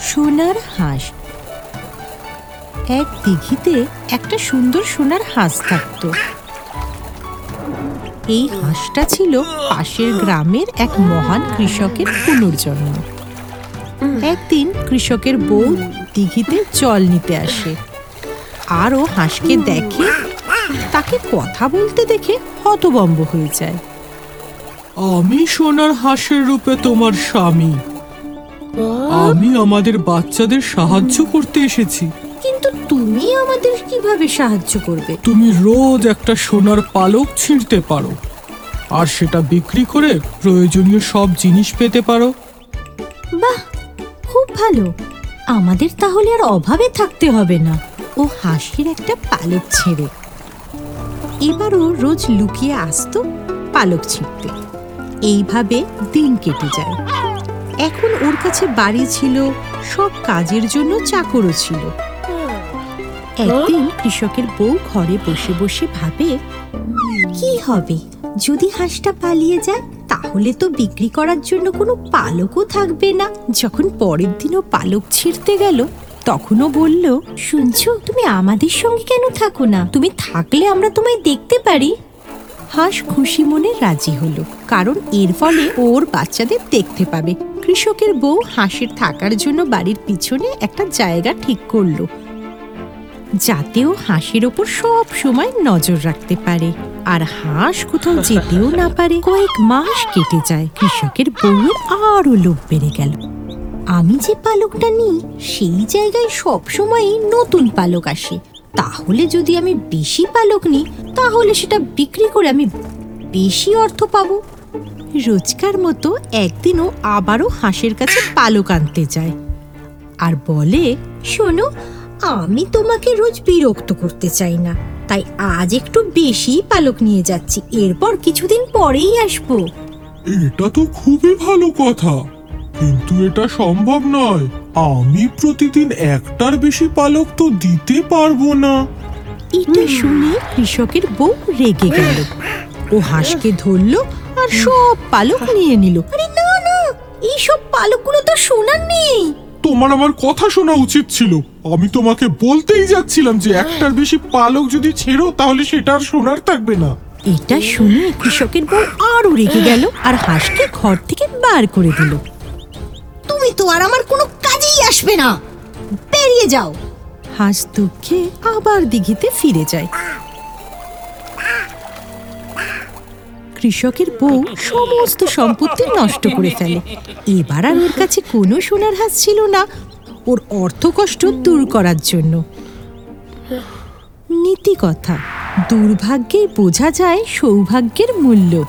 সোনার হাঁস। এক দিঘিতে একটা সুন্দর সোনার হাঁস থাকত। এই হাঁসটা ছিল পাশের গ্রামের এক মহান কৃষকের পুনর্জন্ম। একদিন কৃষকের বউ দিঘিতে জল নিতে আসে। আর ও হাঁসকে দেখে, তাকে কথা বলতে দেখে হতবম্ব হয়ে যায়। আমি সোনার হাঁসের রূপে তোমার স্বামী। আমি আমাদের বাচ্চাদের সাহায্য করতে এসেছি। কিন্তু তুমি আমাদের কীভাবে সাহায্য করবে? তুমি রোজ একটা সোনার পালক ছিঁড়তে পারো। আর সেটা বিক্রি করে প্রয়োজনীয় সব জিনিস পেতে পারো। বাহ খুব ভালো। আমাদের তাহলে আর অভাবে থাকতে হবে না। ও হাসির একটা পালক ছেড়ে। এবারও রোজ লুকিয়ে আসতো পালক ছিঁড়তে। এইভাবে দিন কেটে যায়। এখন ওর কাছে বাড়ি ছিল সব কাজের জন্য চাকরও ছিল। একদিন কৃষকের বউ ঘরে বসে বসে ভাবে কি হবে? যদি হাঁসটা পালিয়ে যায় তাহলে তো বিক্রি করার জন্য কোনো পালকও থাকবে না। যখন পরের দিনও পালক ছিঁড়তে গেল তখনও বলল শুনছো তুমি আমাদের সঙ্গে কেন থাকো না? তুমি থাকলে আমরা তোমায় দেখতে পারি। হাঁস খুশি মনে রাজি হলো, কারণ এর ফলে ওর বাচ্চাদের দেখতে পাবে। কৃষকের বউ হাঁসের থাকার জন্য বাড়ির পিছনে একটা জায়গা ঠিক করল, যাতেও হাঁসের ওপর সব সময় নজর রাখতে পারে। আর হাঁস কোথাও যেতেও না পারে। কয়েক মাস কেটে যায়, কৃষকের বউয়ের আরও লোভ বেড়ে গেল। আমি যে পালকটা নিই, সেই জায়গায় সব সময়ই নতুন পালক আসে। তাহলে যদি আমি বেশি পালক নিই, তাহলে সেটা বিক্রি করে আমি বেশি অর্থ পাবো। রোজকার মতো একদিনও আবারও হাঁসের কাছে পালক আনতে যায়। আর বলে, শোনো, আমি তোমাকে রোজ বিরক্ত করতে চাই না, তাই আজ একটু বেশি পালক নিয়ে যাচ্ছি, এরপর কিছুদিন পরেই আসব। এটা তো খুবই ভালো কথা। কিন্তু এটা সম্ভব নয়। আমি প্রতিদিন একটার বেশি পালক তো দিতে পারব না। এটা শুনে কৃষকের বউ রেগে গেল। ও হাঁসকে ধরলো আর সব পালক নিয়ে নিল। আরে না না এইসব পালকগুলো তো সোনার নেই। তোমার আমার কথা শোনা উচিত ছিল। আমি তোমাকে বলতেই যাচ্ছিলাম যে একটার বেশি পালক যদি ছেড়ো তাহলে সেটা আর সোনার থাকবে না। এটা শুনে কৃষকের বউ আরও রেগে গেল আর হাঁসকে ঘর থেকে বার করে দিল। তো আর আমার কোনো কাজেই আসবে না। বেরিয়ে যাও। হাঁস দুঃখে আবার দিঘিতে ফিরে যায়। কৃষকের বউ সমস্ত সম্পত্তি নষ্ট করে ফেলে। এবার আর ওর কাছে কোনো সোনার হাঁস ছিল না। ওর অর্থকষ্ট দূর করার জন্য। নীতি কথা। দুর্ভাগ্যে বোঝা যায় সৌভাগ্যের মূল্য।